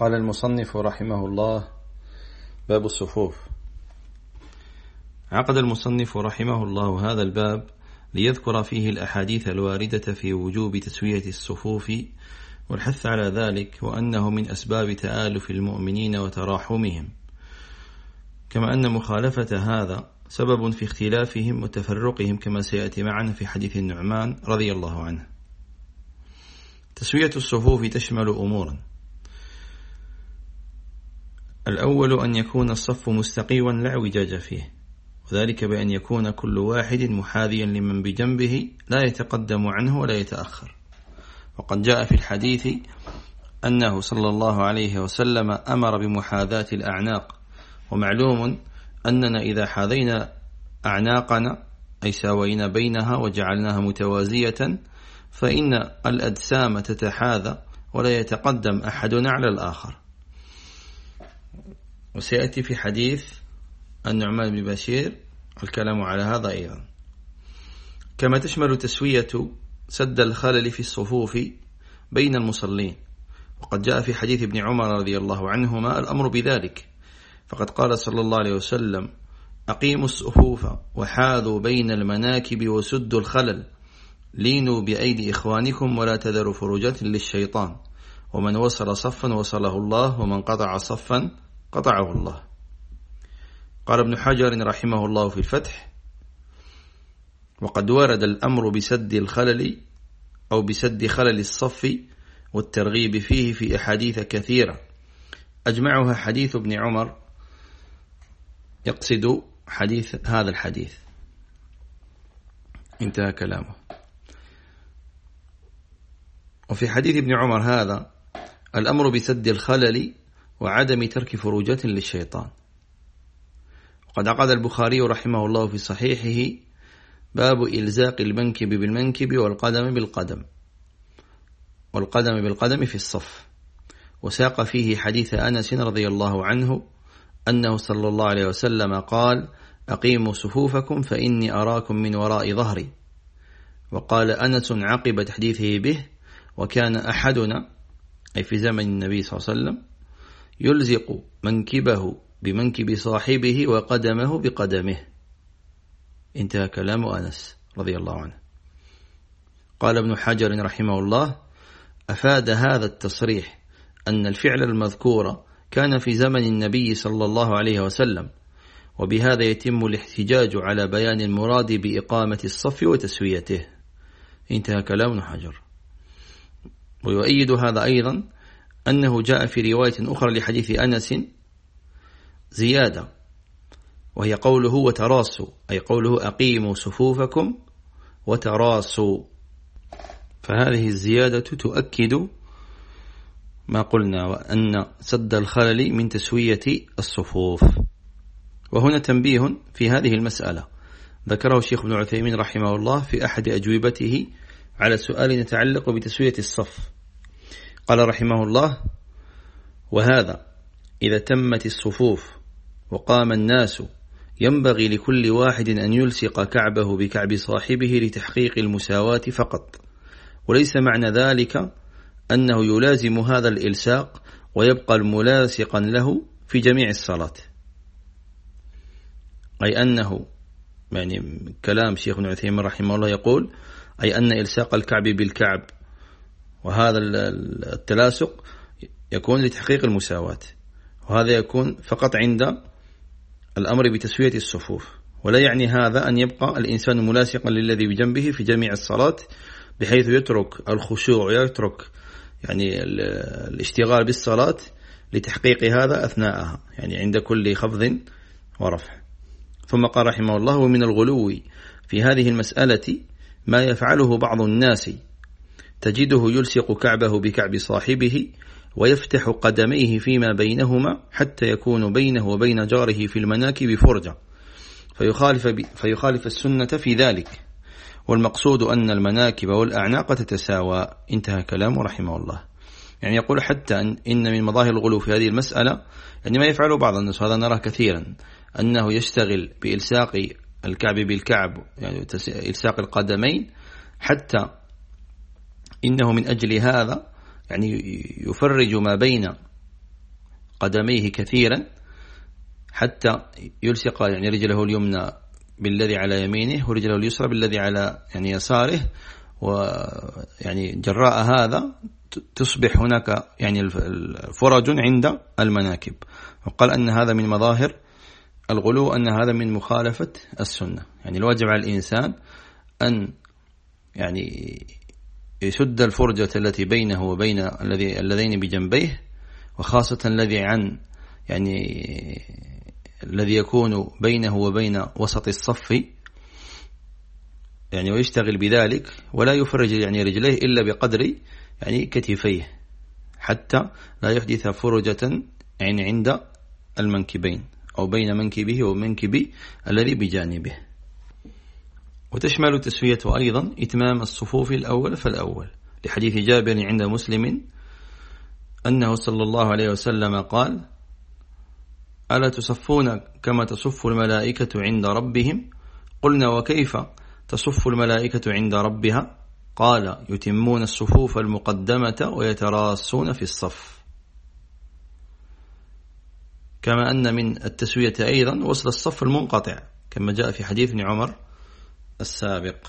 قال المصنف رحمه الله باب الصفوف. عقد المصنف رحمه الله هذا الباب ليذكر فيه الأحاديث الواردة في وجوب تسوية الصفوف والحث على ذلك وأنه من أسباب تآلف المؤمنين وتراحمهم. كما أن مخالفة هذا سبب في اختلافهم وتفرقهم كما سيأتي معنا في حديث النعمان رضي الله عنه. تسوية الصفوف تشمل أمورا. الأول أن يكون الصف مستقيما لا اعوجاج فيه وذلك بأن يكون كل واحد محاذيا لمن بجنبه لا يتقدم عنه ولا يتأخر. وقد جاء في الحديث أنه صلى الله عليه وسلم أمر بمحاذاة الأعناق ومعلوم أننا إذا حاذينا أعناقنا أي ساوينا بينها وجعلناها متوازية فإن الأجسام تتحاذى ولا يتقدم أحدنا على الآخر. وسيأتي في حديث النعمان بن بشير الكلام على هذا أيضا. كما تشمل تسوية سد الخلل في الصفوف بين المصلين وقد جاء في حديث ابن عمر رضي الله عنهما الأمر بذلك. فقد قال صلى الله عليه وسلم أقيموا الصفوف وحاذوا بين المناكب وسدوا الخلل. لينوا بأيدي إخوانكم ولا تذروا فرجات للشيطان. ومن وصل صفا وصله الله ومن قطع صفا قطعه الله. قال ابن حجر رحمه الله في الفتح وقد ورد الأمر بسد الخلل أو بسد خلل الصف والترغيب فيه في أحاديث كثيرة. أجمعها حديث ابن عمر يقصد حديث هذا الحديث. انتهى كلامه. وفي حديث ابن عمر هذا الأمر بسد الخلل وعدم ترك فروجات للشيطان. وقد عقد البخاري رحمه الله في صحيحه باب إلزاق المنكب بالمنكب والقدم بالقدم. والقدم بالقدم في الصف. وساق فيه حديث أنس رضي الله عنه أنه صلى الله عليه وسلم قال أقيموا صفوفكم فإني أراكم من وراء ظهري. وقال أنس عقب تحديثه به وكان أحدنا أي في زمن النبي صلى الله عليه وسلم يلزق منكبه بمنكب صاحبه وقدمه بقدمه. انتهى كلام أنس رضي الله عنه. قال ابن حجر رحمه الله أفاد هذا التصريح أن الفعل المذكور كان في زمن النبي صلى الله عليه وسلم وبهذا يتم الاحتجاج على بيان المراد بإقامة الصف وتسويته. انتهى كلام ابن حجر. ويؤيد هذا أيضا أنه جاء في رواية أخرى لحديث أنس زيادة وهي قوله وتراصوا أي قوله أقيموا صفوفكم وتراصوا. فهذه الزيادة تؤكد ما قلنا وأن سد الخلل من تسوية الصفوف. وهنا تنبيه في هذه المسألة. ذكره الشيخ ابن عثيمين رحمه الله في أحد أجوبته على سؤال يتعلق بتسوية الصف. قال رحمه الله وهذا إذا تمت الصفوف وقام الناس ينبغي لكل واحد أن يلصق كعبه بكعب صاحبه لتحقيق المساواة فقط. وليس معنى ذلك أنه يلازم هذا الإلساق ويبقى الملاصقا له في جميع الصلاة. أي أنه يعني كلام شيخ ابن عثيمين رحمه الله يقول أي أن إلساق الكعب بالكعب وهذا التلاسق يكون لتحقيق المساواة. وهذا يكون فقط عند الأمر بتسوية الصفوف. ولا يعني هذا أن يبقى الإنسان ملاصقا للذي بجنبه في جميع الصلاة بحيث يترك الخشوع ويترك يعني الاشتغال بالصلاة لتحقيق هذا أثناءها يعني عند كل خفض ورفع. ثم قال رحمه الله ومن الغلو في هذه المسألة ما يفعله بعض الناس تجده يلصق كعبه بكعب صاحبه ويفتح قدميه فيما بينهما حتى يكون بينه وبين جاره في المناكب فرجة. فيخالف, فيخالف السنة في ذلك. والمقصود أن المناكب والأعناق تتساوى. انتهى كلامه رحمه الله. يعني يقول حتى أن, إن من مظاهر الغلو في هذه المسألة يعني ما يفعله بعض الناس وهذا نراه كثيرا أنه يشتغل بإلساق الكعب بالكعب يعني إلساق القدمين حتى إنه من أجل هذا يعني يفرج ما بين قدميه كثيرا حتى يلصق يعني رجله اليمنى بالذي على يمينه ورجله اليسرى بالذي على يعني يساره ويعني جراء هذا تصبح هناك يعني فرج عند المناكب. وقال أن هذا من مظاهر الغلو أن هذا من مخالفة السنة. يعني الواجب على الإنسان أن يعني يسد الفرجة التي بينه وبين الذي اللذين بجنبيه وخاصة الذي عن يعني الذي يكون بينه وبين وسط الصف يعني ويشتغل بذلك ولا يفرج يعني رجليه إلا بقدر يعني كتفيه حتى لا يحدث فرجة يعني عند المنكبين أو بين منكبه ومنكب الذي بجانبه. وتشمل التسوية أيضا إتمام الصفوف الأول فالأول. لحديث جابر عند مسلم أنه صلى الله عليه وسلم قال ألا تصفون كما تصف الملائكة عند ربهم؟ قلنا وكيف تصف الملائكة عند ربها؟ قال يتمون الصفوف المقدمة ويتراصون في الصف. كما أن من التسوية أيضا وصل الصف المنقطع كما جاء في حديث عمر السابق.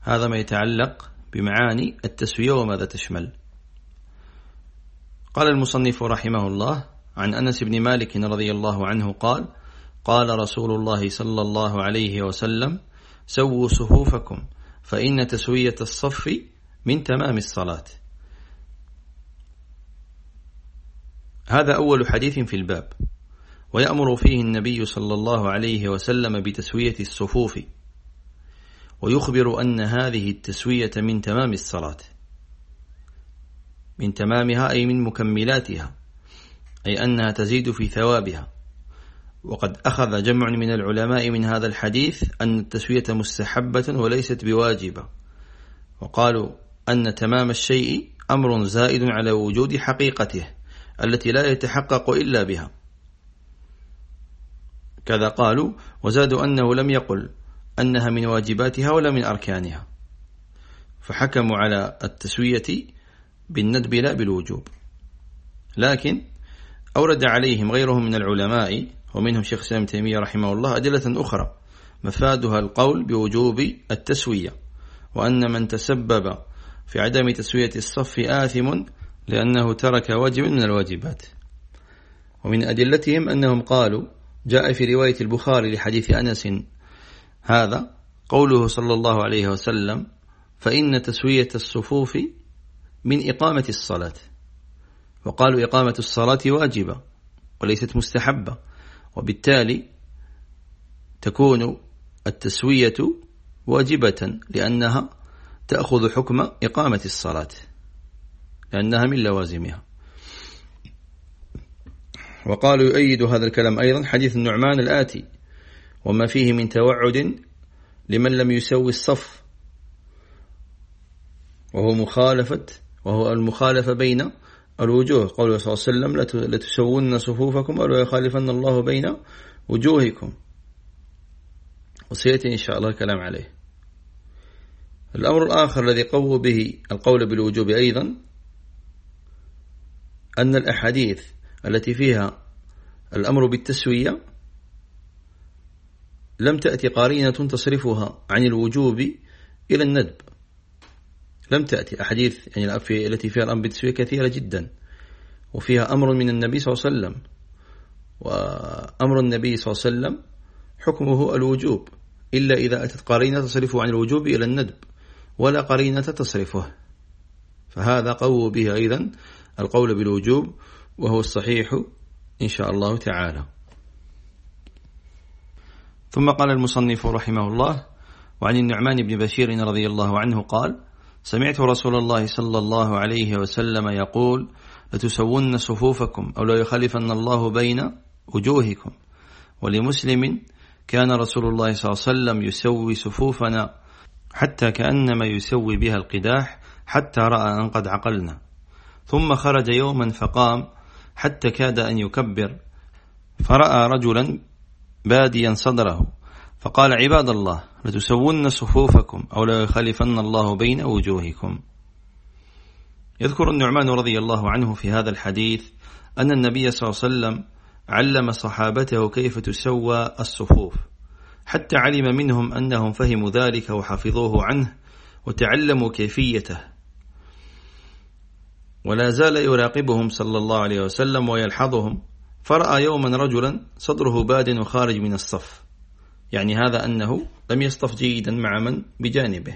هذا ما يتعلق بمعاني التسوية وماذا تشمل. قال المصنف رحمه الله عن أنس بن مالك رضي الله عنه قال قال رسول الله صلى الله عليه وسلم سووا صفوفكم فإن تسوية الصف من تمام الصلاة. هذا أول حديث في الباب. ويأمر فيه النبي صلى الله عليه وسلم بتسوية الصفوف. ويخبر أن هذه التسوية من تمام الصلاة. من تمامها أي من مكملاتها أي أنها تزيد في ثوابها. وقد أخذ جمع من العلماء من هذا الحديث أن التسوية مستحبة وليست بواجبة. وقالوا أن تمام الشيء أمر زائد على وجود حقيقته التي لا يتحقق إلا بها. كذا قالوا وزادوا أنه لم يقل أنها من واجباتها ولا من أركانها. فحكموا على التسوية بالندب لا بالوجوب. لكن أورد عليهم غيرهم من العلماء ومنهم شيخ سلام تيمية رحمه الله أدلة أخرى مفادها القول بوجوب التسوية وأن من تسبب في عدم تسوية الصف آثم لأنه ترك واجب من الواجبات. ومن أدلتهم أنهم قالوا جاء في رواية البخاري لحديث أنس. هذا قوله صلى الله عليه وسلم فإن تسوية الصفوف من إقامة الصلاة. وقالوا إقامة الصلاة واجبة وليست مستحبة. وبالتالي تكون التسوية واجبة لأنها تأخذ حكم إقامة الصلاة لأنها من لوازمها. وقالوا يؤيد هذا الكلام أيضا حديث النعمان الآتي وما فيه من توعد لمن لم يسوي الصف. وهو مخالفة وهو المخالفة بين الوجوه. قوله صلى الله عليه وسلم لتسوون صفوفكم أو يخالفن الله بين وجوهكم. وسيأتي إن شاء الله الكلام عليه. الأمر الآخر الذي قووا به القول بالوجوب أيضا أن الأحاديث التي فيها الأمر بالتسوية لم تأتي قارينة تصرفها عن الوجوب إلى الندب. لم تأتي. أحاديث يعني التي فيها الأمر بالتسوية كثيرة جدا. وفيها أمر من النبي صلى الله عليه وسلم. وأمر النبي صلى الله عليه وسلم حكمه الوجوب. إلا إذا أتت قرينة تصرفه عن الوجوب إلى الندب ولا قرينة تصرفه. فهذا قووا به أيضا القول بالوجوب. وهو الصحيح إن شاء الله تعالى. ثم قال المصنف رحمه الله وعن النعمان بن بشير رضي الله عنه قال سمعت رسول الله صلى الله عليه وسلم يقول لتسون صفوفكم أو لا يخلفن الله بين وجوهكم. ولمسلم كان رسول الله صلى الله عليه وسلم يسوي صفوفنا حتى كأنما يسوي بها القداح حتى رأى أن قد عقلنا. ثم خرج يوما فقام حتى كاد أن يكبر. فرأى رجلا باديا صدره. فقال عباد الله لتسون صفوفكم أو لا يخلفن الله بين وجوهكم. يذكر النعمان رضي الله عنه في هذا الحديث أن النبي صلى الله عليه وسلم علم صحابته كيف تسوى الصفوف حتى علم منهم أنهم فهموا ذلك وحفظوه عنه وتعلموا كيفيته. ولا زال يراقبهم صلى الله عليه وسلم ويلحظهم. فرأى يوما رجلا صدره باد وخارج من الصف. يعني هذا أنه لم يصطف جيدا مع من؟ بجانبه.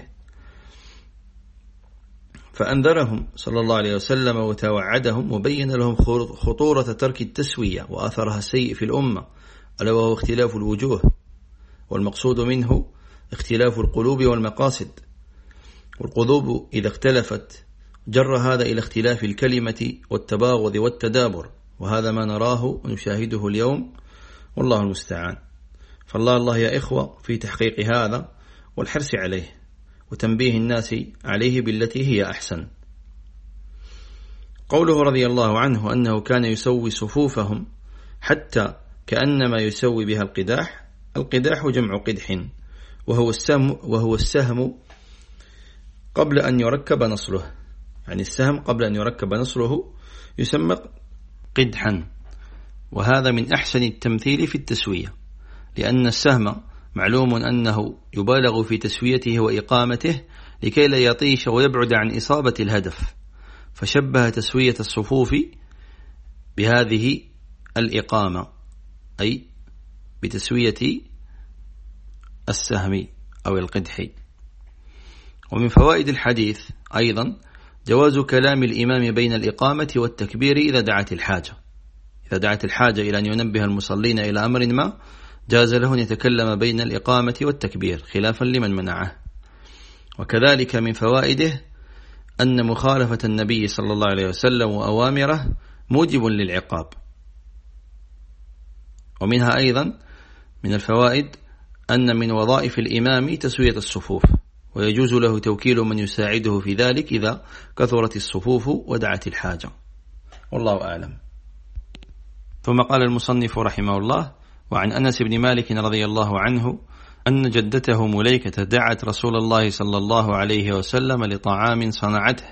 فأنذرهم صلى الله عليه وسلم وتوعدهم وبين لهم خطورة ترك التسوية وأثرها السيء في الأمة ألا وهو اختلاف الوجوه. والمقصود منه اختلاف القلوب والمقاصد. والقلوب إذا اختلفت جر هذا إلى اختلاف الكلمة والتباغض والتدابر وهذا ما نراه ونشاهده اليوم والله المستعان. فالله الله يا إخوة في تحقيق هذا والحرص عليه وتنبيه الناس عليه بالتي هي أحسن. قوله رضي الله عنه أنه كان يسوي صفوفهم حتى كأنما يسوي بها القداح القداح جمع قدح وهو السهم, وهو السهم قبل أن يركب نصله يعني السهم قبل أن يركب نصره يسمى قدحا. وهذا من أحسن التمثيل في التسوية لأن السهم معلوم أنه يبالغ في تسويته وإقامته لكي لا يطيش ويبعد عن إصابة الهدف فشبه تسوية الصفوف بهذه الإقامة أي بتسوية السهم أو القدح. ومن فوائد الحديث أيضا جواز كلام الإمام بين الإقامة والتكبير إذا دعت الحاجة. إذا دعت الحاجة إلى أن ينبه المصلين إلى أمر ما جاز له أن يتكلم بين الإقامة والتكبير خلافا لمن منعه. وكذلك من فوائده أن مخالفة النبي صلى الله عليه وسلم وأوامره موجب للعقاب. ومنها أيضا من الفوائد أن من وظائف الإمام تسوية الصفوف. ويجوز له توكيل من يساعده في ذلك إذا كثرت الصفوف ودعت الحاجة. والله أعلم. ثم قال المصنف رحمه الله وعن أنس بن مالك رضي الله عنه أن جدته مليكة دعت رسول الله صلى الله عليه وسلم لطعام صنعته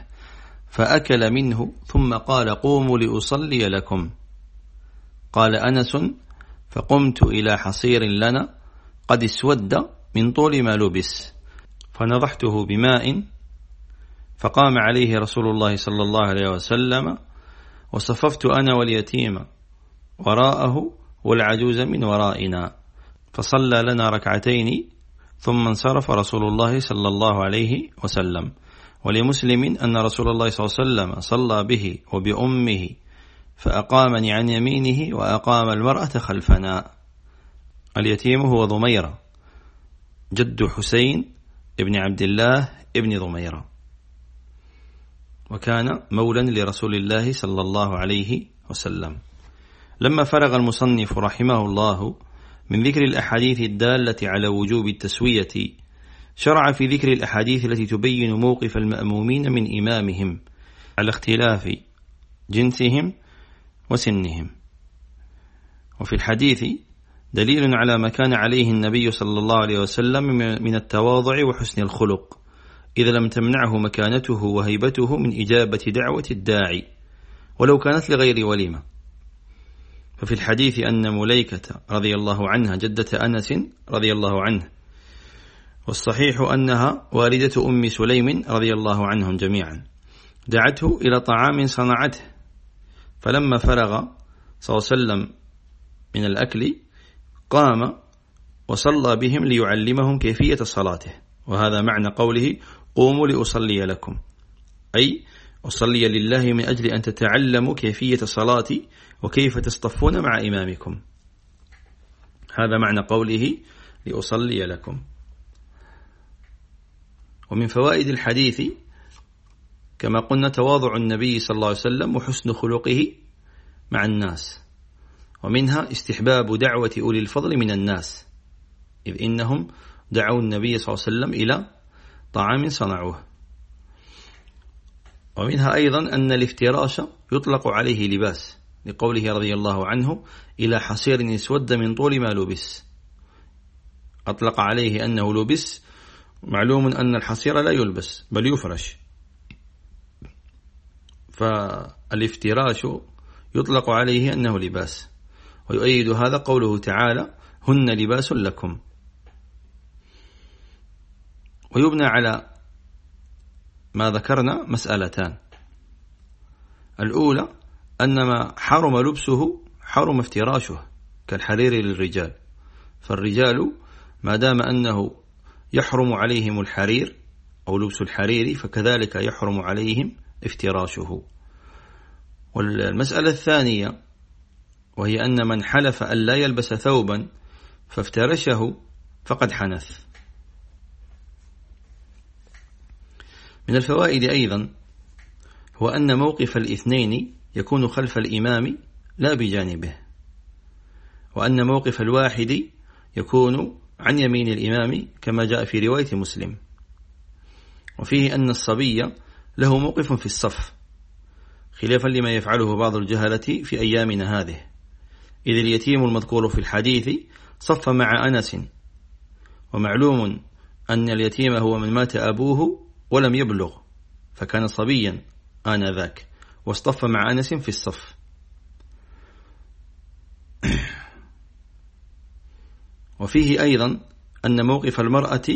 فأكل منه ثم قال قوموا لأصلي لكم قال أنس فقمت إلى حصير لنا قد اسود من طول ما لبس فنضحته بماء فقام عليه رسول الله صلى الله عليه وسلم وصففت أنا واليتيم وراءه والعجوز من ورائنا. فصلى لنا ركعتين ثم انصرف رسول الله صلى الله عليه وسلم. ولمسلم أن رسول الله صلى الله عليه وسلم صلى به وبأمه فأقامني عن يمينه وأقام المرأة خلفنا. اليتيم هو ضميرة. جد حسين ابن عبد الله ابن ضميرة. وكان مولا لرسول الله صلى الله عليه وسلم. لما فرغ المصنف رحمه الله من ذكر الأحاديث الدالة على وجوب التسوية شرع في ذكر الأحاديث التي تبين موقف المأمومين من إمامهم على اختلاف جنسهم وسنهم. وفي الحديث دليل على ما كان عليه النبي صلى الله عليه وسلم من التواضع وحسن الخلق إذا لم تمنعه مكانته وهيبته من إجابة دعوة الداعي ولو كانت لغير وليمة. ففي الحديث أن مليكة رضي الله عنها جدة أنس رضي الله عنه والصحيح أنها والدة أم سليم رضي الله عنهم جميعا دعته إلى طعام صنعته. فلما فرغ صلى الله عليه وسلم من الأكل قام وصلى بهم ليعلمهم كيفية صلاته. وهذا معنى قوله قوموا لأصلي لكم. أي أصلي لله من أجل أن تتعلموا كيفية صلاتي وكيف تصطفون مع إمامكم. هذا معنى قوله لأصلي لكم. ومن فوائد الحديث كما قلنا تواضع النبي صلى الله عليه وسلم وحسن خلقه مع الناس. ومنها استحباب دعوة أولي الفضل من الناس إذ إنهم دعوا النبي صلى الله عليه وسلم إلى طعام صنعوه. ومنها أيضا أن الافتراش يطلق عليه لباس لقوله رضي الله عنه إلى حصير اسود من طول ما لبس أطلق عليه أنه لبس معلوم أن الحصير لا يلبس بل يفرش. فالافتراش يطلق عليه أنه لباس. ويؤيد هذا قوله تعالى هن لباس لكم. ويبنى على ما ذكرنا مسألتان. الأولى أن ما حرم لبسه حرم افتراشه كالحرير للرجال. فالرجال ما دام أنه يحرم عليهم الحرير أو لبس الحرير فكذلك يحرم عليهم افتراشه. والمسألة الثانية وهي أن من حلف أن لا يلبس ثوبا فافترشه فقد حنث. من الفوائد أيضا هو أن موقف الاثنين يكون خلف الإمام لا بجانبه وأن موقف الواحد يكون عن يمين الإمام كما جاء في رواية مسلم. وفيه أن الصبي له موقف في الصف خلافا لما يفعله بعض الجهلة في أيامنا هذه. إذ اليتيم المذكور في الحديث صف مع أنس. ومعلوم أن اليتيم هو من مات أبوه ولم يبلغ فكان صبيا آنذاك واصطف مع أنس في الصف. وفيه أيضا أن موقف المرأة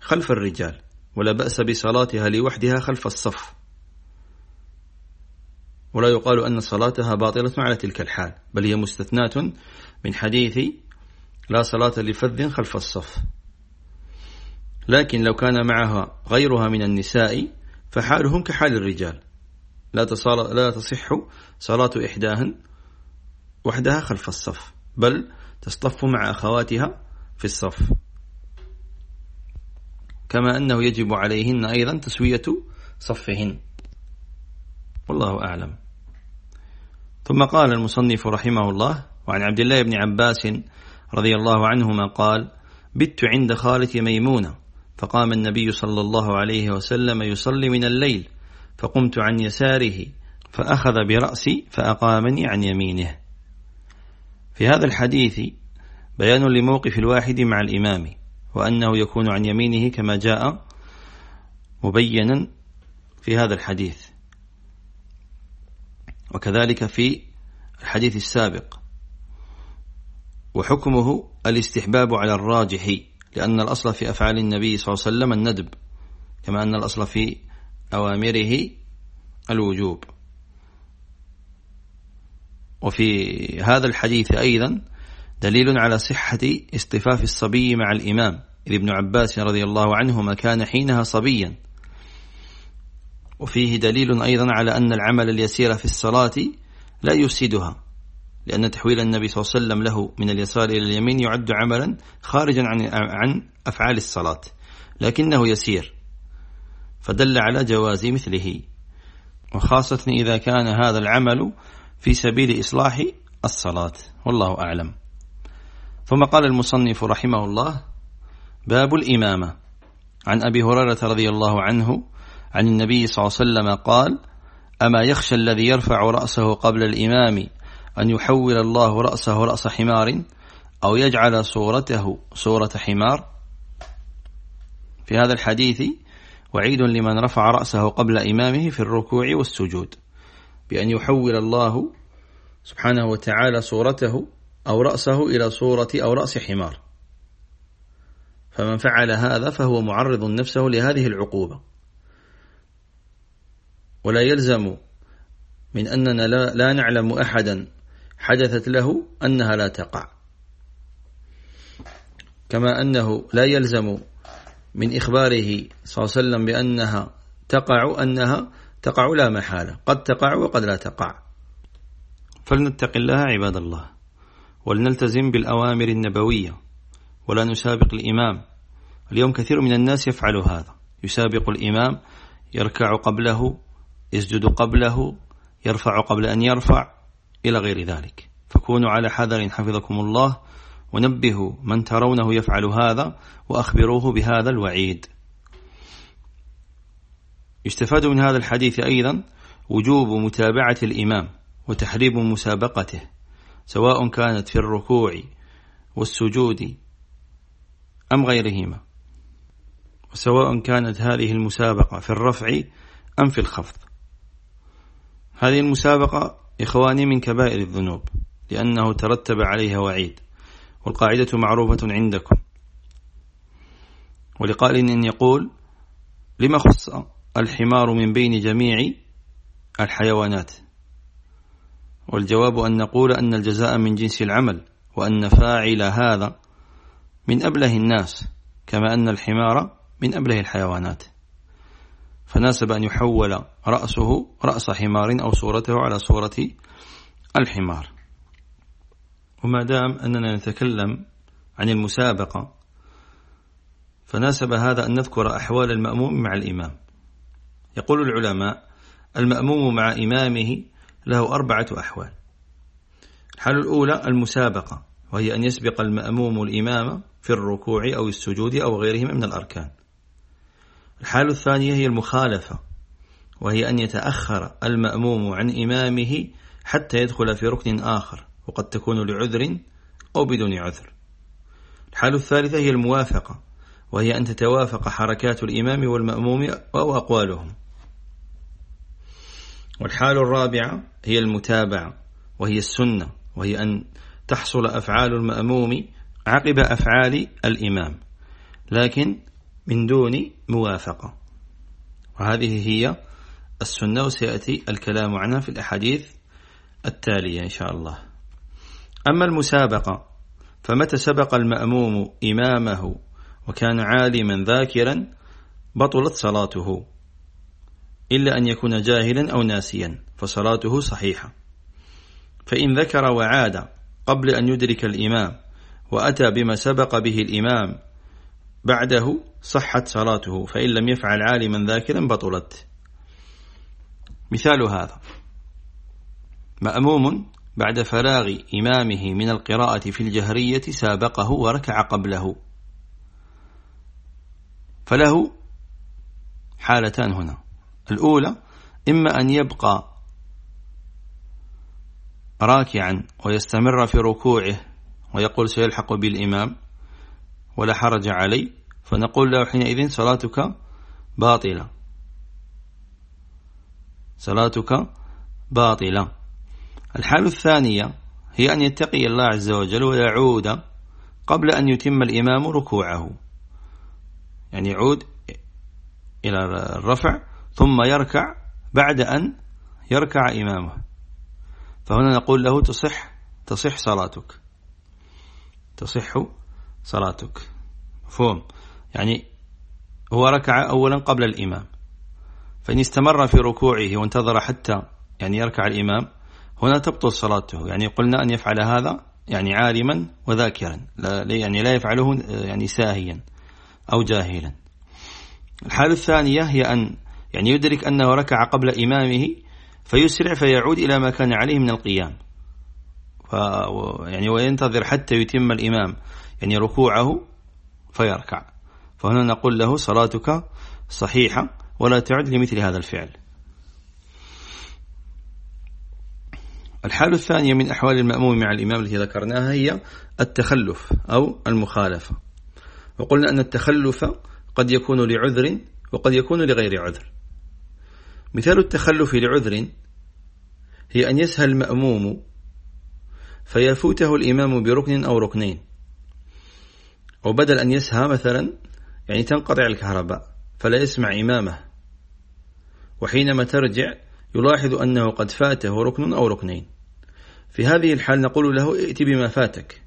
خلف الرجال ولا بأس بصلاتها لوحدها خلف الصف. ولا يقال أن صلاتها باطلة على تلك الحال بل هي مستثناة من حديث لا صلاة لفذ خلف الصف. لكن لو كان معها غيرها من النساء فحالهم كحال الرجال. لا, لا تصح صلاة إحداهن وحدها خلف الصف بل تصطف مع أخواتها في الصف. كما أنه يجب عليهن أيضا تسوية صفهن. والله أعلم. ثم قال المصنف رحمه الله وعن عبد الله بن عباس رضي الله عنهما قال بت عند خالة ميمونة. فقام النبي صلى الله عليه وسلم يصلي من الليل فقمت عن يساره فأخذ برأسي فأقامني عن يمينه. في هذا الحديث بيان لموقف الواحد مع الإمام وأنه يكون عن يمينه كما جاء مبينا في هذا الحديث. وكذلك في الحديث السابق. وحكمه الاستحباب على الراجح لأن الأصل في أفعال النبي صلى الله عليه وسلم الندب كما أن الأصل في أوامره الوجوب. وفي هذا الحديث أيضا دليل على صحة اصطفاف الصبي مع الإمام إذ ابن عباس رضي الله عنهما كان حينها صبيا. وفيه دليل أيضا على أن العمل اليسير في الصلاة لا يفسدها لأن تحويل النبي صلى الله عليه وسلم له من اليسار إلى اليمين يعد عملا خارجا عن عن أفعال الصلاة لكنه يسير. فدل على جواز مثله. وخاصة إذا كان هذا العمل في سبيل إصلاح الصلاة. والله أعلم. ثم قال المصنف رحمه الله باب الإمامة. عن أبي هريرة رضي الله عنه عن النبي صلى الله عليه وسلم قال أما يخشى الذي يرفع رأسه قبل الإمام أن يحول الله رأسه رأس حمار أو يجعل صورته صورة حمار؟ في هذا الحديث وعيد لمن رفع رأسه قبل إمامه في الركوع والسجود بأن يحول الله سبحانه وتعالى صورته أو رأسه إلى صورة أو رأس حمار. فمن فعل هذا فهو معرض نفسه لهذه العقوبة. ولا يلزم من أننا لا, لا نعلم أحدا حدثت له أنها لا تقع. كما أنه لا يلزم من إخباره صلى الله عليه وسلم بأنها تقع أنها تقع لا محالة. قد تقع وقد لا تقع. فلنتق الله عباد الله ولنلتزم بالأوامر النبوية ولا نسابق الإمام. اليوم كثير من الناس يفعل هذا. يسابق الإمام يركع قبله يسجد قبله يرفع قبل أن يرفع إلى غير ذلك. فكونوا على حذر حفظكم الله ونبهوا من ترونه يفعل هذا وأخبروه بهذا الوعيد. يستفاد من هذا الحديث أيضا وجوب متابعة الإمام وتحريم مسابقته سواء كانت في الركوع والسجود أم غيرهما وسواء كانت هذه المسابقة في الرفع أم في الخفض. هذه المسابقة إخواني من كبائر الذنوب لأنه ترتب عليها وعيد والقاعدة معروفة عندكم. ولقائل إن يقول لما خص الحمار من بين جميع الحيوانات؟ والجواب أن نقول أن الجزاء من جنس العمل وأن فاعل هذا من أبله الناس كما أن الحمار من أبله الحيوانات. فناسب أن يحول رأسه رأس حمار أو صورته على صورة الحمار. وما دام أننا نتكلم عن المسابقة فناسب هذا أن نذكر أحوال المأموم مع الإمام. يقول العلماء المأموم مع إمامه له أربعة أحوال. الحالة الأولى المسابقة وهي أن يسبق المأموم الإمام في الركوع أو السجود أو غيرهما من الأركان. الحالة الثانية هي المخالفة وهي أن يتأخر المأموم عن إمامه حتى يدخل في ركن آخر وقد تكون لعذر أو بدون عذر. الحالة الثالثة هي الموافقة وهي أن تتوافق حركات الإمام والمأموم أو أقوالهم. والحال الرابعة هي المتابعة وهي السنة وهي أن تحصل أفعال المأموم عقب أفعال الإمام. لكن من دون موافقة. وهذه هي السنة وسيأتي الكلام عنها في الأحاديث التالية إن شاء الله. أما المسابقة فمتى سبق المأموم إمامه وكان عالما ذاكرا بطلت صلاته إلا أن يكون جاهلا أو ناسيا فصلاته صحيحة. فإن ذكر وعاد قبل أن يدرك الإمام وأتى بما سبق به الإمام بعده صحت صلاته فإن لم يفعل عالما ذاكرا بطلت. مثال هذا. مأموم بعد فراغ إمامه من القراءة في الجهرية سابقه وركع قبله. فله حالتان هنا. الأولى إما أن يبقى راكعا ويستمر في ركوعه ويقول سيلحق بالإمام ولا حرج علي فنقول له حينئذ صلاتك باطلة. صلاتك باطلة. الحالة الثانية هي أن يتقي الله عز وجل ويعود قبل أن يتم الإمام ركوعه. يعني يعود إلى الرفع ثم يركع بعد أن يركع إمامه. فهنا نقول له تصح تصح صلاتك. تصح صلاتك. مفهوم؟ يعني هو ركع أولا قبل الإمام فإن استمر في ركوعه وانتظر حتى يعني يركع الإمام هنا تبطل صلاته. يعني قلنا أن يفعل هذا يعني عالما وذاكرا لا يعني لا يفعله يعني ساهيا أو جاهلا. الحالة الثانية هي أن يعني يدرك أنه ركع قبل إمامه فيسرع فيعود إلى ما كان عليه من القيام. ف يعني وينتظر حتى يتم الإمام. يعني ركوعه فيركع فهنا نقول له صلاتك صحيحة ولا تعد لمثل هذا الفعل. الحالة الثانية من أحوال المأموم مع الإمام التي ذكرناها هي التخلف أو المخالفة. وقلنا أن التخلف قد يكون لعذر وقد يكون لغير عذر. مثال التخلف لعذر هي أن يسهى المأموم فيفوته الإمام بركن أو ركنين. وبدل أن يسهى مثلا يعني تنقطع الكهرباء فلا يسمع إمامه. وحينما ترجع يلاحظ أنه قد فاته ركن أو ركنين. في هذه الحال نقول له ائت بما فاتك.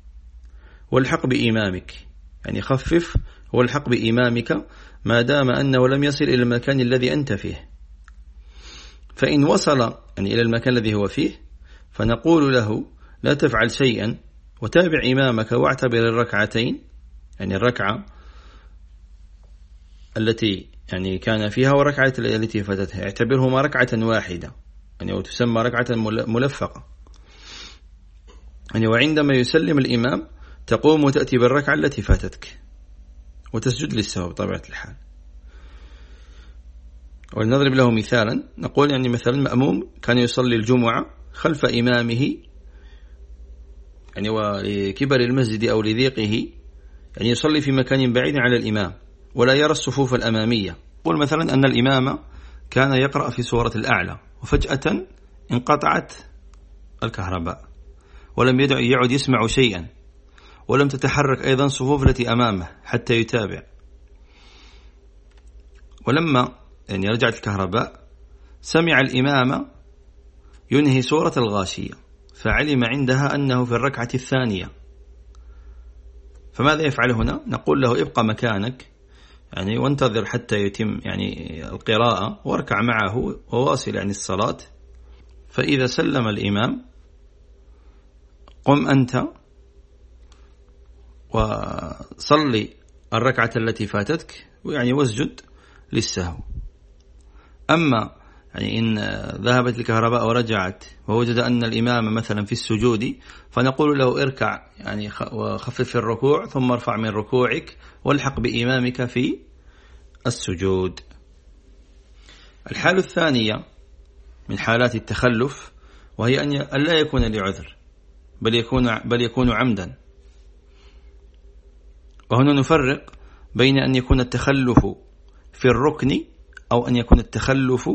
والحق بإمامك. يعني خفف والحق بإمامك ما دام أنه لم يصل إلى المكان الذي أنت فيه. فإن وصل يعني إلى المكان الذي هو فيه فنقول له لا تفعل شيئا وتابع إمامك واعتبر الركعتين يعني الركعة التي يعني كان فيها وركعة التي فاتتها. اعتبرهما ركعة واحدة. يعني وتسمى ركعة ملفقة. يعني وعندما يسلم الإمام تقوم وتأتي بالركعة التي فاتتك. وتسجد للسهو بطبيعة الحال. ولنضرب له مثالا. نقول يعني مثلا مأموم كان يصلي الجمعة خلف إمامه. يعني ولكبر المسجد أو لضيقه يعني يصلي في مكان بعيد على الإمام ولا يرى الصفوف الأمامية. قول مثلا أن الإمام كان يقرأ في سورة الأعلى وفجأة انقطعت الكهرباء ولم يعد يسمع شيئا ولم تتحرك أيضا صفوف التي أمامه حتى يتابع. ولما يعني رجعت الكهرباء سمع الإمام ينهي سورة الغاشية فعلم عندها أنه في الركعة الثانية. فماذا يفعل هنا؟ نقول له ابقى مكانك يعني وانتظر حتى يتم يعني القراءة واركع معه وواصل يعني الصلاة. فإذا سلم الإمام قم أنت وصلي الركعة التي فاتتك يعني واسجد للسهو. أما يعني إن ذهبت الكهرباء ورجعت ووجد أن الإمام مثلا في السجود فنقول له اركع يعني وخفف الركوع ثم ارفع من ركوعك والحق بإمامك في السجود. الحالة الثانية من حالات التخلف وهي أن لا يكون لعذر بل يكون, بل يكون عمدا. وهنا نفرق بين أن يكون التخلف في الركن أو أن يكون التخلف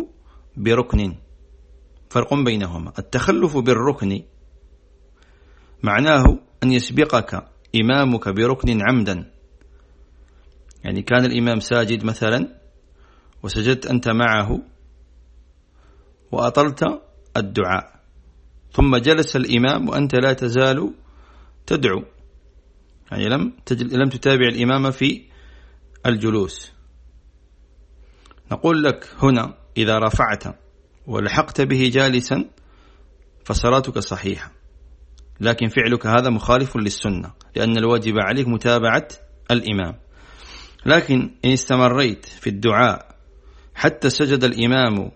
بركن. فرق بينهما. التخلف بالركن معناه أن يسبقك إمامك بركن عمدا. يعني كان الإمام ساجد مثلا وسجدت أنت معه وأطلت الدعاء. ثم جلس الإمام وأنت لا تزال تدعو. يعني لم لم تتابع الإمام في الجلوس. نقول لك هنا إذا رفعت ولحقت به جالسا فصلاتك صحيحة. لكن فعلك هذا مخالف للسنة لأن الواجب عليك متابعة الإمام. لكن إن استمريت في الدعاء حتى سجد الإمام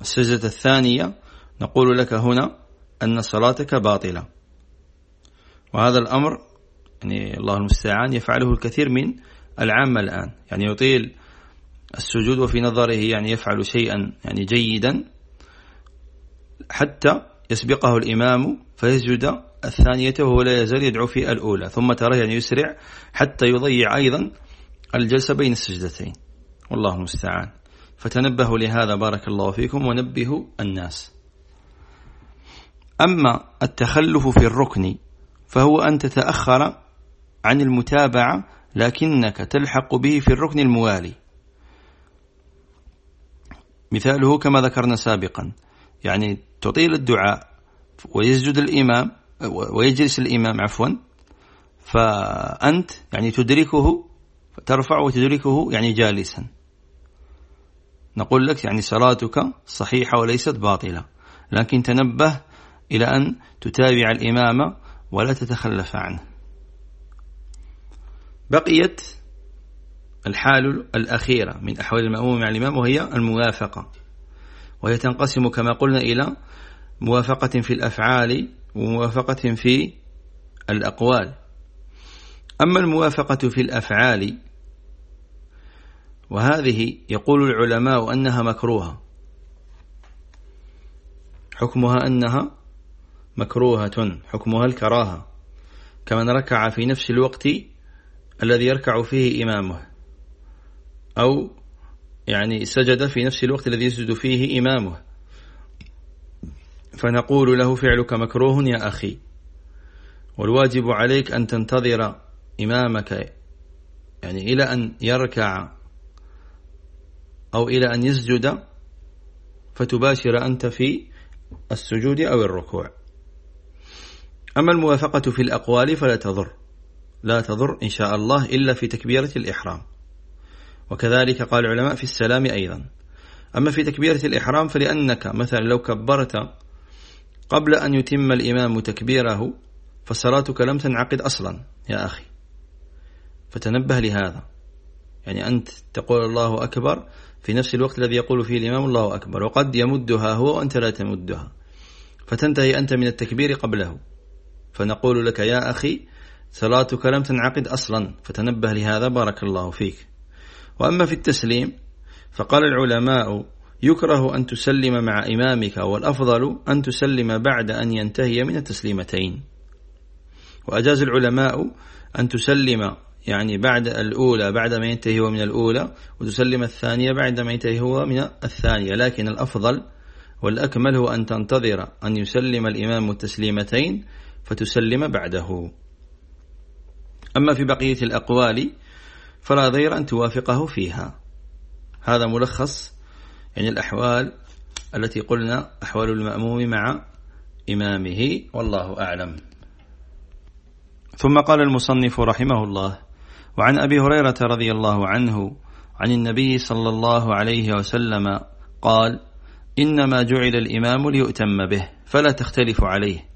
السجدة الثانية نقول لك هنا أن صلاتك باطلة. وهذا الأمر يعني الله المستعان يفعله الكثير من العامة الآن. يعني يطيل السجود وفي نظره يعني يفعل شيئا يعني جيدا حتى يسبقه الإمام فيسجد الثانية وهو لا يزال يدعو في الأولى ثم ترى يعني يسرع حتى يضيع أيضا الجلسة بين السجدتين. والله المستعان. فتنبهوا لهذا بارك الله فيكم ونبهوا الناس. أما التخلف في الركن فهو أن تتأخر عن المتابعة لكنك تلحق به في الركن الموالي. مثاله كما ذكرنا سابقا. يعني تطيل الدعاء ويسجد الإمام ويجلس الإمام عفوا. فأنت يعني تدركه ترفع وتدركه يعني جالسا. نقول لك يعني صلاتك صحيحة وليست باطلة. لكن تنبه إلى أن تتابع الإمام ولا تتخلف عنه. بقيت الحال الأخيرة من أحوال المأموم مع الإمام وهي الموافقة. وهي تنقسم كما قلنا إلى موافقة في الأفعال وموافقة في الأقوال. أما الموافقة في الأفعال وهذه يقول العلماء أنها مكروهة. حكمها أنها مكروهة حكمها الكراهة كمن ركع في نفس الوقت الذي يركع فيه إمامه. أو يعني سجد في نفس الوقت الذي يسجد فيه إمامه. فنقول له فعلك مكروه يا أخي. والواجب عليك أن تنتظر إمامك يعني إلى أن يركع أو إلى أن يسجد فتباشر أنت في السجود أو الركوع. أما الموافقة في الأقوال فلا تضر لا تضر إن شاء الله إلا في تكبيرة الإحرام. وكذلك قال العلماء في السلام أيضا. أما في تكبيرة الإحرام فلأنك مثلا لو كبرت قبل أن يتم الإمام تكبيره فصلاتك لم تنعقد أصلا يا أخي. فتنبه لهذا. يعني أنت تقول الله أكبر في نفس الوقت الذي يقول فيه الإمام الله أكبر وقد يمدها هو وأنت لا تمدها. فتنتهي أنت من التكبير قبله. فنقول لك يا أخي صلاتك لم تنعقد أصلا. فتنبه لهذا. بارك الله فيك. وأما في التسليم فقال العلماء يكره أن تسلم مع إمامك والأفضل أن تسلم بعد أن ينتهي من التسليمتين. وأجاز العلماء أن تسلم يعني بعد الأولى بعد ما ينتهي هو من الأولى وتسلم الثانية بعد ما ينتهي هو من الثانية. لكن الأفضل والأكمل هو أن تنتظر أن يسلم الإمام التسليمتين فتسلم بعده. أما في بقية الأقوال فلا ضير أن توافقه فيها. هذا ملخص يعني الأحوال التي قلنا أحوال المأموم مع إمامه والله أعلم. ثم قال المصنف رحمه الله وعن أبي هريرة رضي الله عنه عن النبي صلى الله عليه وسلم قال إنما جعل الإمام ليؤتم به فلا تختلف عليه.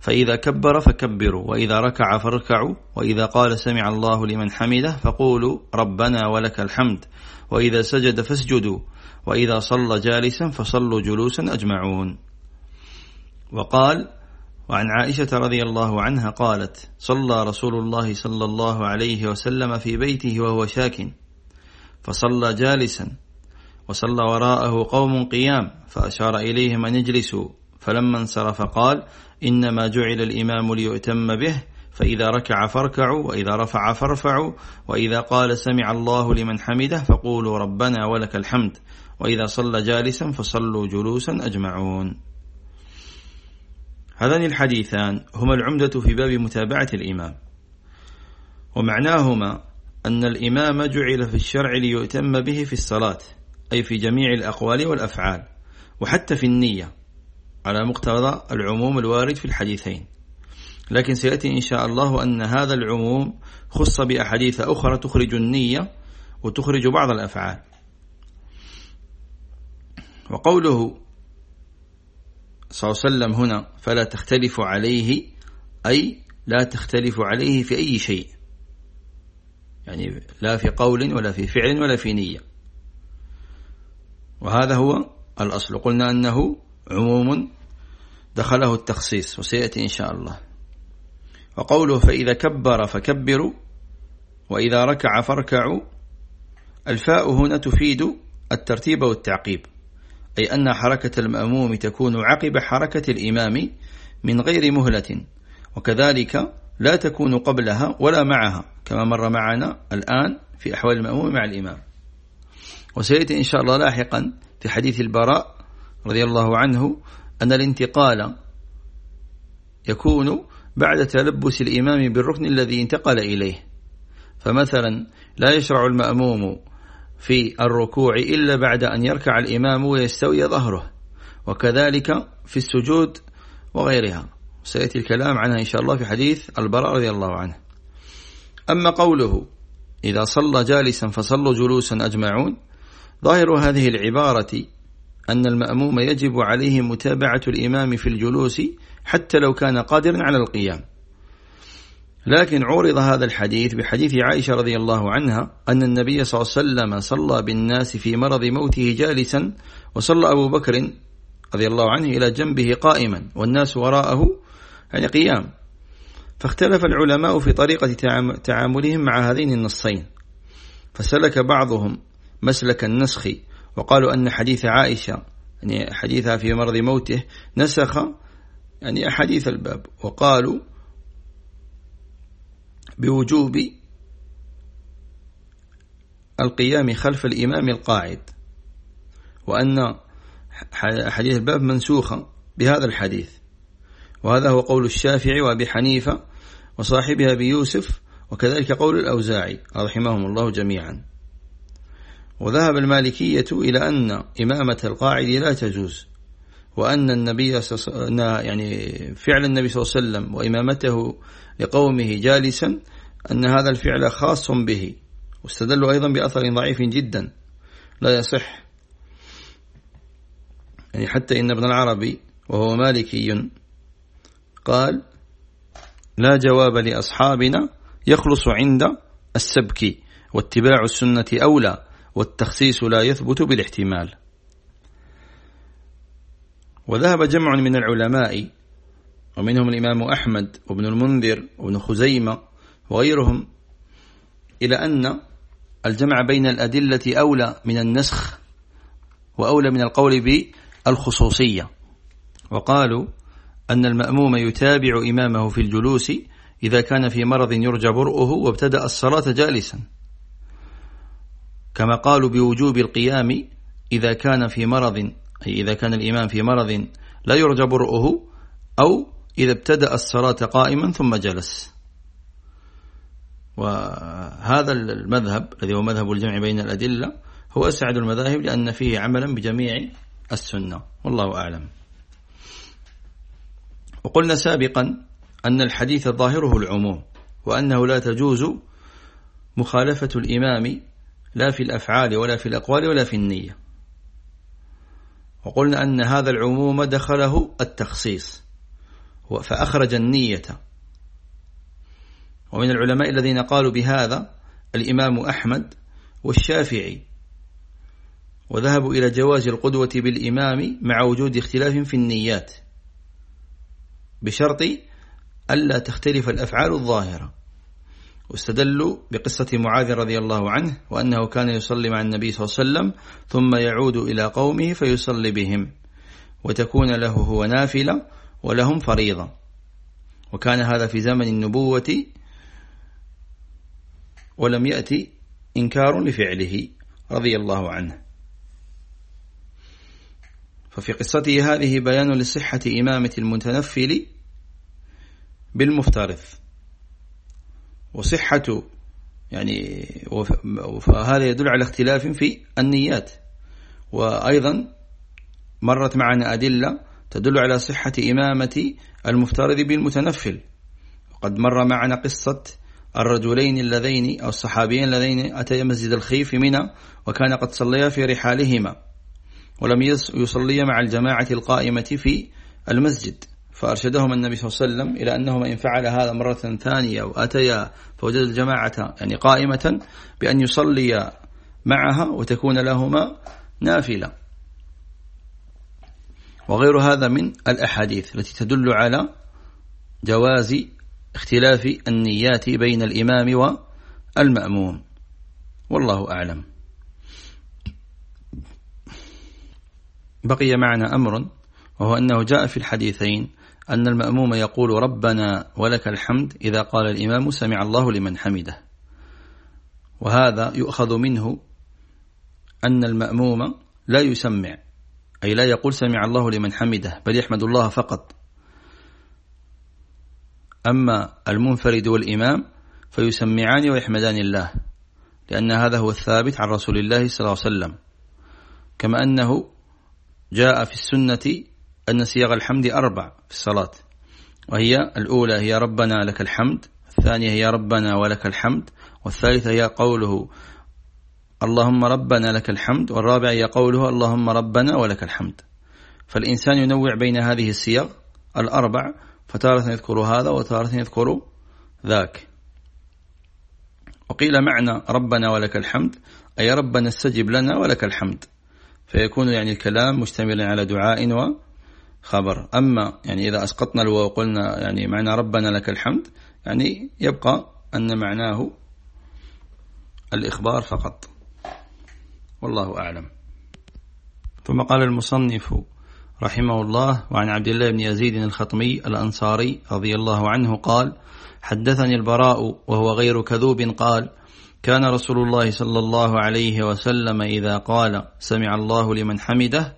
فإذا كبر فكبروا وإذا ركع فاركعوا وإذا قال سمع الله لمن حمده فقولوا ربنا ولك الحمد وإذا سجد فاسجدوا وإذا صلى جالسا فصلوا جلوسا أجمعون. وقال وعن عائشة رضي الله عنها قالت صلى رسول الله صلى الله عليه وسلم في بيته وهو شاك فصلى جالسا وصلى وراءه قوم قيام فأشار إليهم أن يجلسوا. فلما انصرف قال إنما جعل الإمام ليؤتم به فإذا ركع فاركعوا وإذا رفع فارفعوا وإذا قال سمع الله لمن حمده فقولوا ربنا ولك الحمد وإذا صلى جالسا فصلوا جلوسا أجمعون. هذان الحديثان هما العمدة في باب متابعة الإمام. ومعناهما أن الإمام جعل في الشرع ليؤتم به في الصلاة أي في جميع الأقوال والأفعال وحتى في النية. على مقتضى العموم الوارد في الحديثين. لكن سيأتي إن شاء الله أن هذا العموم خص بأحاديث أخرى تخرج النية وتخرج بعض الأفعال. وقوله صلى الله عليه وسلم هنا فلا تختلف عليه أي لا تختلف عليه في أي شيء. يعني لا في قول ولا في فعل ولا في نية. وهذا هو الأصل. قلنا أنه عموم دخله التخصيص وسيأتي إن شاء الله. وقوله فإذا كبر فكبروا وإذا ركع فاركعوا. الفاء هنا تفيد الترتيب والتعقيب أي أن حركة المأموم تكون عقب حركة الإمام من غير مهلة وكذلك لا تكون قبلها ولا معها كما مر معنا الآن في أحوال المأموم مع الإمام. وسيأتي إن شاء الله لاحقا في حديث البراء رضي الله عنه أن الانتقال يكون بعد تلبس الإمام بالركن الذي انتقل إليه. فمثلا لا يشرع المأموم في الركوع إلا بعد أن يركع الإمام ويستوي ظهره وكذلك في السجود وغيرها. سيأتي الكلام عنها إن شاء الله في حديث البراء رضي الله عنه. أما قوله إذا صلى جالسا فصلوا جلوسا أجمعون ظاهر هذه العبارة أن المأموم يجب عليه متابعة الإمام في الجلوس حتى لو كان قادرا على القيام. لكن عورض هذا الحديث بحديث عائشة رضي الله عنها أن النبي صلى الله عليه وسلم صلى بالناس في مرض موته جالسا وصلى أبو بكر رضي الله عنه إلى جنبه قائما والناس وراءه يعني قيام. فاختلف العلماء في طريقة تعاملهم مع هذين النصين. فسلك بعضهم مسلك النسخ وقالوا أن حديث عائشة يعني حديثها في مرض موته نسخ يعني أحاديث الباب. وقالوا بوجوب القيام خلف الإمام القاعد وأن حديث الباب منسوخا بهذا الحديث. وهذا هو قول الشافعي وأبي حنيفة وصاحبها بيوسف وكذلك قول الأوزاعي رحمهم الله جميعا. وذهب المالكية إلى أن إمامة القاعد لا تجوز وأن النبي يعني فعل النبي صلى الله عليه وسلم وإمامته لقومه جالسا أن هذا الفعل خاص به واستدلوا أيضا بأثر ضعيف جدا لا يصح. يعني حتى إن ابن العربي وهو مالكي قال لا جواب لأصحابنا يخلص عند السبك واتباع السنة أولى والتخصيص لا يثبت بالاحتمال. وذهب جمع من العلماء ومنهم الإمام أحمد وابن المنذر وابن خزيمة وغيرهم إلى أن الجمع بين الأدلة أولى من النسخ وأولى من القول بالخصوصية. وقالوا أن المأموم يتابع إمامه في الجلوس إذا كان في مرض يرجى برؤه وابتدأ الصلاة جالسا. كما قالوا بوجوب القيام إذا كان في مرض أي إذا كان الإمام في مرض لا يرجى برؤه أو إذا ابتدأ الصلاة قائما ثم جلس. وهذا المذهب الذي هو مذهب الجمع بين الأدلة هو أسعد المذاهب لأن فيه عملا بجميع السنة والله أعلم. وقلنا سابقا أن الحديث ظاهره العموم وأنه لا تجوز مخالفة الإمام لا في الأفعال ولا في الأقوال ولا في النية. وقلنا أن هذا العموم دخله التخصيص فأخرج النية. ومن العلماء الذين قالوا بهذا الإمام أحمد والشافعي. وذهبوا إلى جواز القدوة بالإمام مع وجود اختلاف في النيات بشرط ألا تختلف الأفعال الظاهرة. واستدلوا بقصة معاذ رضي الله عنه وأنه كان يصلي مع النبي صلى الله عليه وسلم ثم يعود إلى قومه فيصلي بهم وتكون له هو نافلة ولهم فريضة. وكان هذا في زمن النبوة ولم يأتي إنكار لفعله رضي الله عنه. ففي قصته هذه بيان لصحة إمامة المتنفل بالمفترض. وصحة يعني فهذا يدل على اختلاف في النيات. وأيضا مرت معنا أدلة تدل على صحة إمامة المفترض بالمتنفل. وقد مر معنا قصة الرجلين اللذين أو الصحابيين اللذين أتيا مسجد الخيف منى وكان قد صليا في رحالهما ولم يصليا مع الجماعة القائمة في المسجد. فأرشدهم النبي صلى الله عليه وسلم إلى أنهما إن فعل هذا مرة ثانية وأتيا فوجد الجماعة يعني قائمة بأن يصلي معها وتكون لهما نافلة. وغير هذا من الأحاديث التي تدل على جواز اختلاف النيات بين الإمام والمأموم. والله أعلم. بقي معنا أمر وهو أنه جاء في الحديثين أن المأموم يقول ربنا ولك الحمد إذا قال الإمام سمع الله لمن حمده. وهذا يؤخذ منه أن المأموم لا يسمع أي لا يقول سمع الله لمن حمده بل يحمد الله فقط. أما المنفرد والإمام فيسمعان ويحمدان الله لأن هذا هو الثابت عن رسول الله صلى الله عليه وسلم. كما أنه جاء في السنة أن صيغ الحمد أربع في الصلاة. وهي الأولى هي ربنا لك الحمد. الثانية هي ربنا ولك الحمد. والثالثة هي قوله اللهم ربنا لك الحمد. والرابع هي قوله اللهم ربنا ولك الحمد. فالإنسان ينوع بين هذه الصيغ الأربع فتارة يذكر هذا وتارة يذكر ذاك. وقيل معنى ربنا ولك الحمد أي ربنا استجب لنا ولك الحمد. فيكون يعني الكلام مشتملا على دعاء وخبر أما يعني إذا أسقطنا الواو وقلنا يعني معنى ربنا لك الحمد يعني يبقى أن معناه الإخبار فقط. والله أعلم. ثم قال المصنف رحمه الله وعن عبد الله بن يزيد الخطمي الأنصاري رضي الله عنه قال حدثني البراء وهو غير كذوب قال كان رسول الله صلى الله عليه وسلم إذا قال سمع الله لمن حمده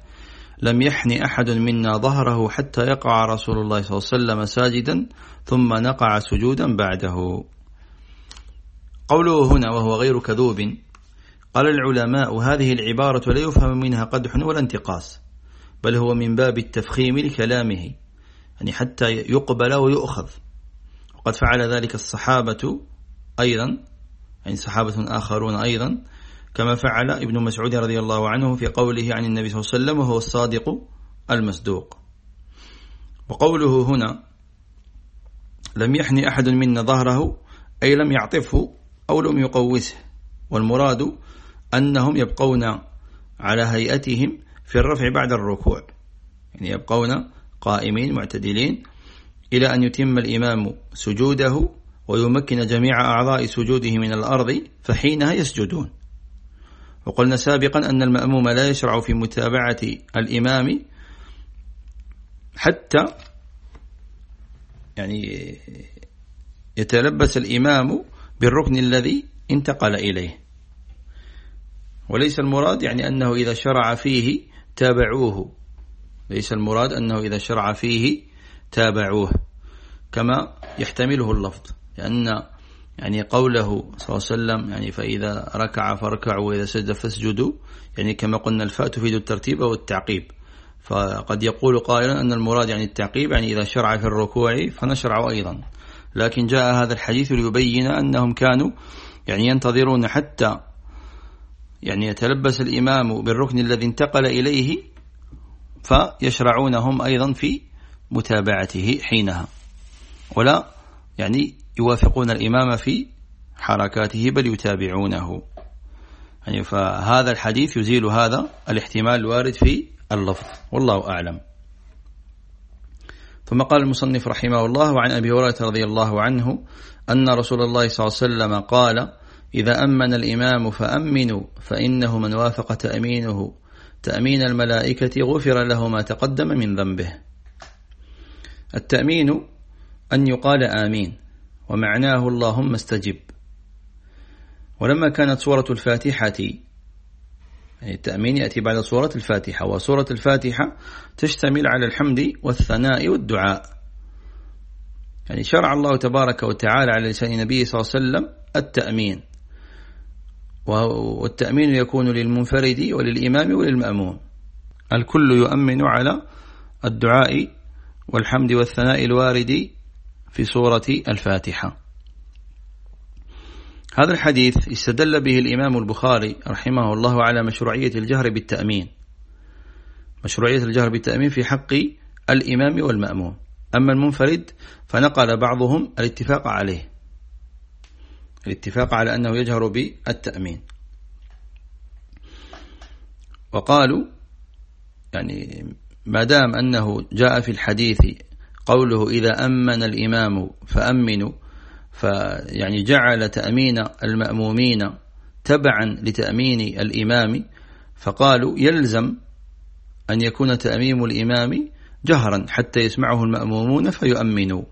لم يحن أحد منا ظهره حتى يقع رسول الله صلى الله عليه وسلم ساجدا ثم نقع سجودا بعده. قوله هنا وهو غير كذوب قال العلماء هذه العبارة لا يفهم منها قدح ولا انتقاص بل هو من باب التفخيم لكلامه يعني حتى يقبل ويؤخذ. وقد فعل ذلك الصحابة أيضا يعني صحابة آخرون أيضا كما فعل ابن مسعود رضي الله عنه في قوله عن النبي صلى الله عليه وسلم وهو الصادق المصدوق. وقوله هنا لم يحن أحد منا ظهره أي لم يعطفه أو لم يقوسه. والمراد أنهم يبقون على هيئتهم في الرفع بعد الركوع يعني يبقون قائمين معتدلين إلى أن يتم الإمام سجوده ويمكن جميع أعضاء سجوده من الأرض فحينها يسجدون. وقلنا سابقا أن المأموم لا يشرع في متابعة الإمام حتى يعني يتلبس الإمام بالركن الذي انتقل إليه. وليس المراد يعني أنه إذا شرع فيه تابعوه. ليس المراد أنه إذا شرع فيه تابعوه. كما يحتمله اللفظ. لأن يعني قوله صلى الله عليه وسلم يعني فإذا ركع فاركعوا وإذا سجد فاسجدوا يعني كما قلنا الفاء تفيد الترتيب أو التعقيب. فقد يقول قائلا أن المراد يعني التعقيب يعني إذا شرع في الركوع فنشرع أيضا. لكن جاء هذا الحديث ليبين أنهم كانوا يعني ينتظرون حتى يعني يتلبس الإمام بالركن الذي انتقل إليه فيشرعون هم أيضا في متابعته حينها. ولا يعني يوافقون الإمام في حركاته بل يتابعونه. يعني فهذا الحديث يزيل هذا الاحتمال الوارد في اللفظ. والله أعلم. ثم قال المصنف رحمه الله وعن أبي هريرة رضي الله عنه أن رسول الله صلى الله عليه وسلم قال إذا أمن الإمام فأمنوا فإنه من وافق تأمينه. تأمين الملائكة غفر له ما تقدم من ذنبه. التأمين أن يقال آمين. ومعناه اللهم استجب. ولما كانت سورة الفاتحة يعني التأمين يأتي بعد سورة الفاتحة وسورة الفاتحة تشتمل على الحمد والثناء والدعاء. يعني شرع الله تبارك وتعالى على لسان النبي صلى الله عليه وسلم التأمين. والتأمين يكون للمنفرد وللإمام وللمأموم الكل يؤمن على الدعاء والحمد والثناء الوارد في سورة الفاتحة. هذا الحديث استدل به الإمام البخاري رحمه الله على مشروعية الجهر بالتأمين. مشروعية الجهر بالتأمين في حق الإمام والمأموم. أما المنفرد فنقل بعضهم الاتفاق عليه. الاتفاق على أنه يجهر بالتأمين. وقالوا يعني ما دام أنه جاء في الحديث قوله إذا أمن الإمام فأمنوا فيعني جعل تأمين المأمومين تبعا لتأمين الإمام فقالوا يلزم أن يكون تأميم الإمام جهرا حتى يسمعه المأمومون فيؤمنوا.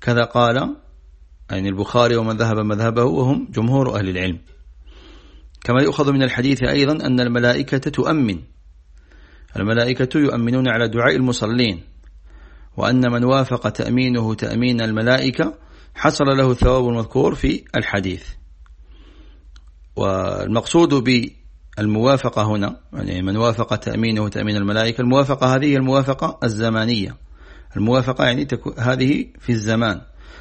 كذا قال يعني البخاري ومن ذهب مذهبه وهم جمهور أهل العلم. كما يؤخذ من الحديث أيضا أن الملائكة تؤمن. الملائكة يؤمنون على دعاء المصلين. وأن من وافق تأمينه تأمين الملائكة حصل له الثواب المذكور في الحديث. والمقصود بالموافقة هنا يعني من وافق تأمينه تأمين الملائكة الموافقة هذه الموافقة الزمانية. الموافقة يعني هذه في الزمان.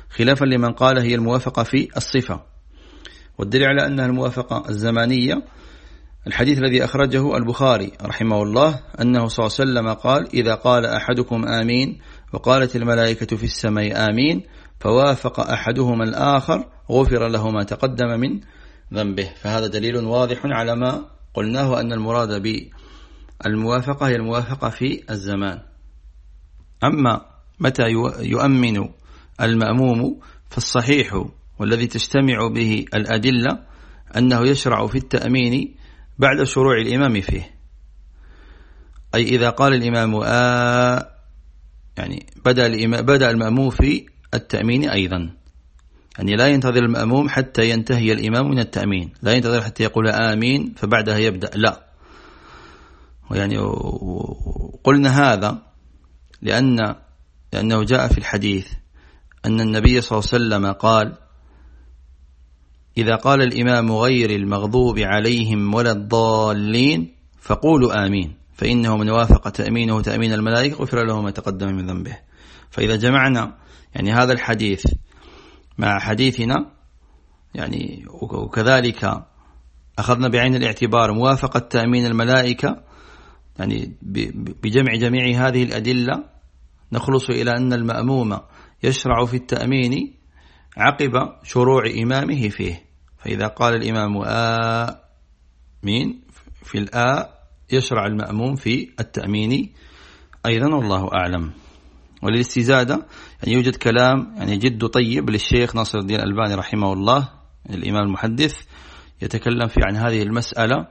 خلافا لمن قال هي الموافقة في الصفة. والدليل على أنها الموافقة الزمانية الحديث الذي أخرجه البخاري رحمه الله أنه صلى الله عليه وسلم قال إذا قال أحدكم آمين وقالت الملائكة في السماء آمين فوافق أحدهما الآخر غفر له ما تقدم من ذنبه. فهذا دليل واضح على ما قلناه أن المراد بالموافقة هي الموافقة في الزمان. أما متى يؤمن المأموم فالصحيح والذي تجتمع به الأدلة أنه يشرع في التأمين بعد شروع الإمام فيه. أي إذا قال الإمام آ يعني بدأ, بدأ المأموم في التأمين أيضا. يعني لا ينتظر المأموم حتى ينتهي الإمام من التأمين. لا ينتظر حتى يقول آمين فبعدها يبدأ. لا. ويعني قلنا هذا لأن لأنه جاء في الحديث أن النبي صلى الله عليه وسلم قال إذا قال الإمام غير المغضوب عليهم ولا الضالين فقولوا آمين. فإنه من وافق تأمينه تأمين الملائكة غفر له ما تقدم من ذنبه. فإذا جمعنا يعني هذا الحديث مع حديثنا يعني وكذلك أخذنا بعين الاعتبار موافقة تأمين الملائكة يعني بجمع جميع هذه الأدلة نخلص إلى أن المأموم يشرع في التأمين عقب شروع إمامه فيه. فإذا قال الإمام آمين في الآ يشرع المأموم في التأمين. أيضا والله أعلم. وللاستزادة يعني يوجد كلام يعني جد طيب للشيخ ناصر الدين الألباني رحمه الله الإمام المحدث يتكلم في عن هذه المسألة.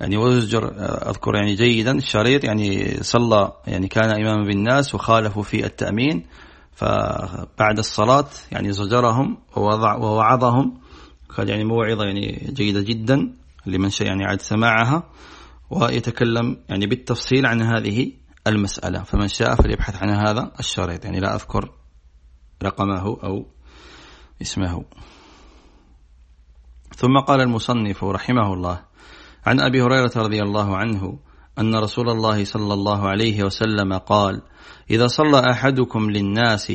يعني ويزجر أذكر يعني جيدا الشريط يعني صلى يعني كان إماما بالناس وخالفوا في التأمين. فبعد الصلاة يعني زجرهم ووضع ووعظهم. قال يعني موعظة يعني جيدة جدا لمن شاء يعني عاد سماعها. ويتكلم يعني بالتفصيل عن هذه المسألة. فمن شاء فليبحث عن هذا الشريط. يعني لا أذكر رقمه أو اسمه. ثم قال المصنف رحمه الله عن أبي هريرة رضي الله عنه أن رسول الله صلى الله عليه وسلم قال إذا صلى أحدكم للناس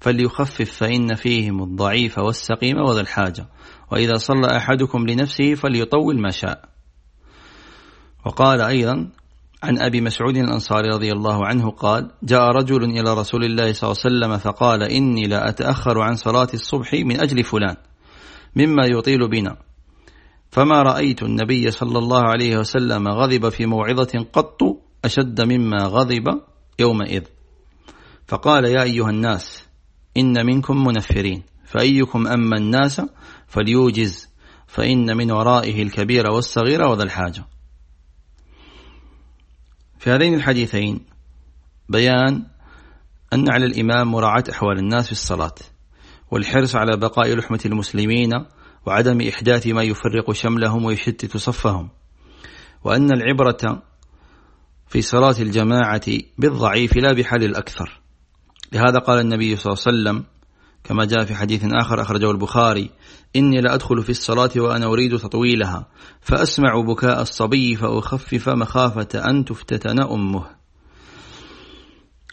فليخفف فإن فيهم الضعيف والسقيم وذا الحاجة. وإذا صلى أحدكم لنفسه فليطول ما شاء. وقال أيضا عن أبي مسعود الأنصاري رضي الله عنه قال جاء رجل إلى رسول الله صلى الله عليه وسلم فقال إني لا أتأخر عن صلاة الصبح من أجل فلان مما يطيل بنا. فما رأيت النبي صلى الله عليه وسلم غضب في موعظة قط أشد مما غضب يومئذ. فقال يا أيها الناس إن منكم منفرين فأيكم أما الناس فليوجز فإن من ورائه الكبير والصغير وذا الحاجة. في هذين الحديثين بيان أن على الإمام مراعاة أحوال الناس في الصلاة والحرص على بقاء لحمة المسلمين وعدم إحداث ما يفرق شملهم ويشتت صفهم وأن العبرة في صلاة الجماعة بالضعيف لا بحال الأكثر. لهذا قال النبي صلى الله عليه وسلم كما جاء في حديث آخر أخرجه البخاري إني لأدخل في الصلاة وأنا أريد تطويلها. فأسمع بكاء الصبي فأخفف مخافة أن تفتتن أمه.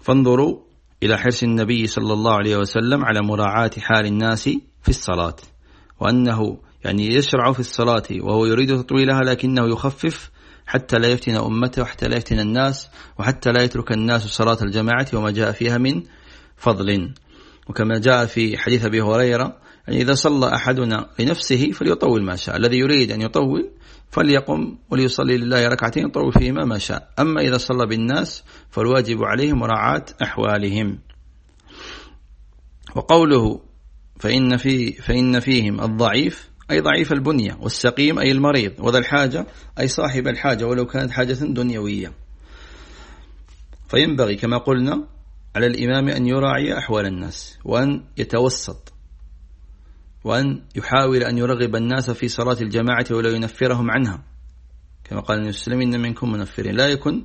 فانظروا إلى حرص النبي صلى الله عليه وسلم على مراعاة حال الناس في الصلاة. وأنه يعني يشرع في الصلاة وهو يريد تطويلها لكنه يخفف حتى لا يفتن أمته وحتى لا يفتن الناس وحتى لا يترك الناس صلاة الجماعة وما جاء فيها من فضل. وكما جاء في حديث أبي هريرة يعني إذا صلى أحدنا لنفسه فليطول ما شاء. الذي يريد أن يطول فليقم وليصلي لله ركعتين يطول فيهما ما شاء. أما إذا صلى بالناس فالواجب عليه مراعاة أحوالهم. وقوله فإن, في فإن فيهم الضعيف أي ضعيف البنية والسقيم أي المريض وذا الحاجة أي صاحب الحاجة ولو كانت حاجة دنيوية. فينبغي كما قلنا على الإمام أن يراعي أحوال الناس وأن يتوسط. وأن يحاول أن يرغب الناس في صلاة الجماعة ولا ينفرهم عنها. كما قال النبي صلى الله عليه وسلم إن منكم منفرين. لا يكن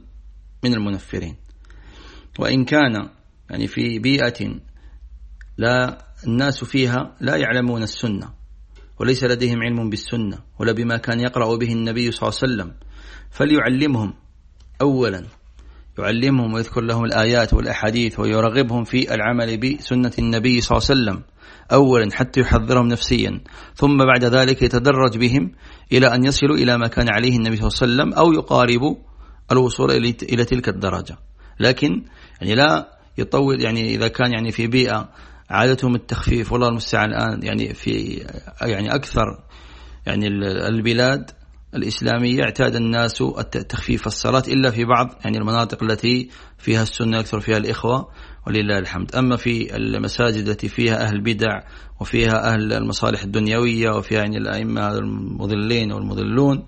من المنفرين. وإن كان يعني في بيئة لا الناس فيها لا يعلمون السنة وليس لديهم علم بالسنة ولا بما كان يقرأ به النبي صلى الله عليه وسلم فليعلمهم أولا. يعلمهم ويذكر لهم الآيات والأحاديث ويرغبهم في العمل بسنة النبي صلى الله عليه وسلم. أولا حتى يحذرهم نفسيا ثم بعد ذلك يتدرج بهم إلى أن يصلوا إلى ما كان عليه النبي صلى الله عليه وسلم أو يقاربوا الوصول إلى تلك الدرجة. لكن يعني لا يطول يعني إذا كان يعني في بيئة عادتهم التخفيف والله المستعان الآن يعني في يعني أكثر يعني البلاد الإسلامية اعتاد الناس تخفيف الصلاة إلا في بعض يعني المناطق التي فيها السنة أكثر فيها الإخوة ولله الحمد. أما في المساجد التي فيها أهل بدع وفيها أهل المصالح الدنيوية وفيها يعني الأئمة المضلين والمضلون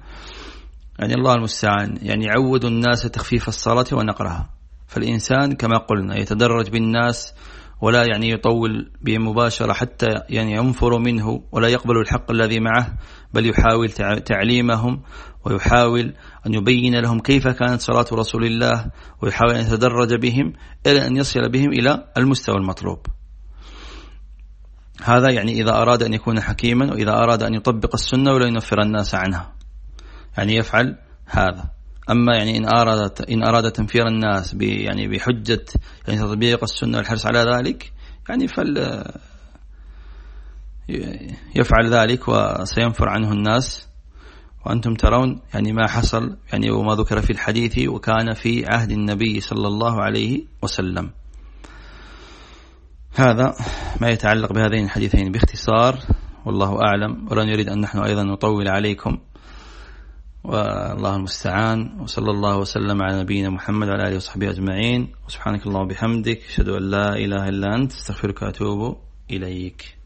يعني الله المستعان. يعني يعود الناس تخفيف الصلاة ونقرها. فالإنسان كما قلنا يتدرج بالناس ولا يعني يطول بهم مباشرة حتى يعني ينفر منه ولا يقبل الحق الذي معه بل يحاول تعليمهم ويحاول أن يبين لهم كيف كانت صلاة رسول الله ويحاول أن يتدرج بهم إلى أن يصل بهم إلى المستوى المطلوب. هذا يعني إذا أراد أن يكون حكيما وإذا أراد أن يطبق السنة ولا ينفر الناس عنها. يعني يفعل هذا. أما يعني إن أراد إن أراد تنفير الناس يعني بحجة يعني تطبيق السنة والحرص على ذلك يعني فل يفعل ذلك وسينفر عنه الناس. وأنتم ترون يعني ما حصل يعني وما ذكر في الحديث وكان في عهد النبي صلى الله عليه وسلم. هذا ما يتعلق بهذين الحديثين باختصار والله أعلم. ولن يريد أن نحن أيضا نطول عليكم. والله المستعان وصلى الله وسلم على نبينا محمد وعلى آله وصحبه أجمعين. وسبحانك اللهم وبحمدك أشهد أن لا إله إلا أنت أستغفرك وأتوب إليك.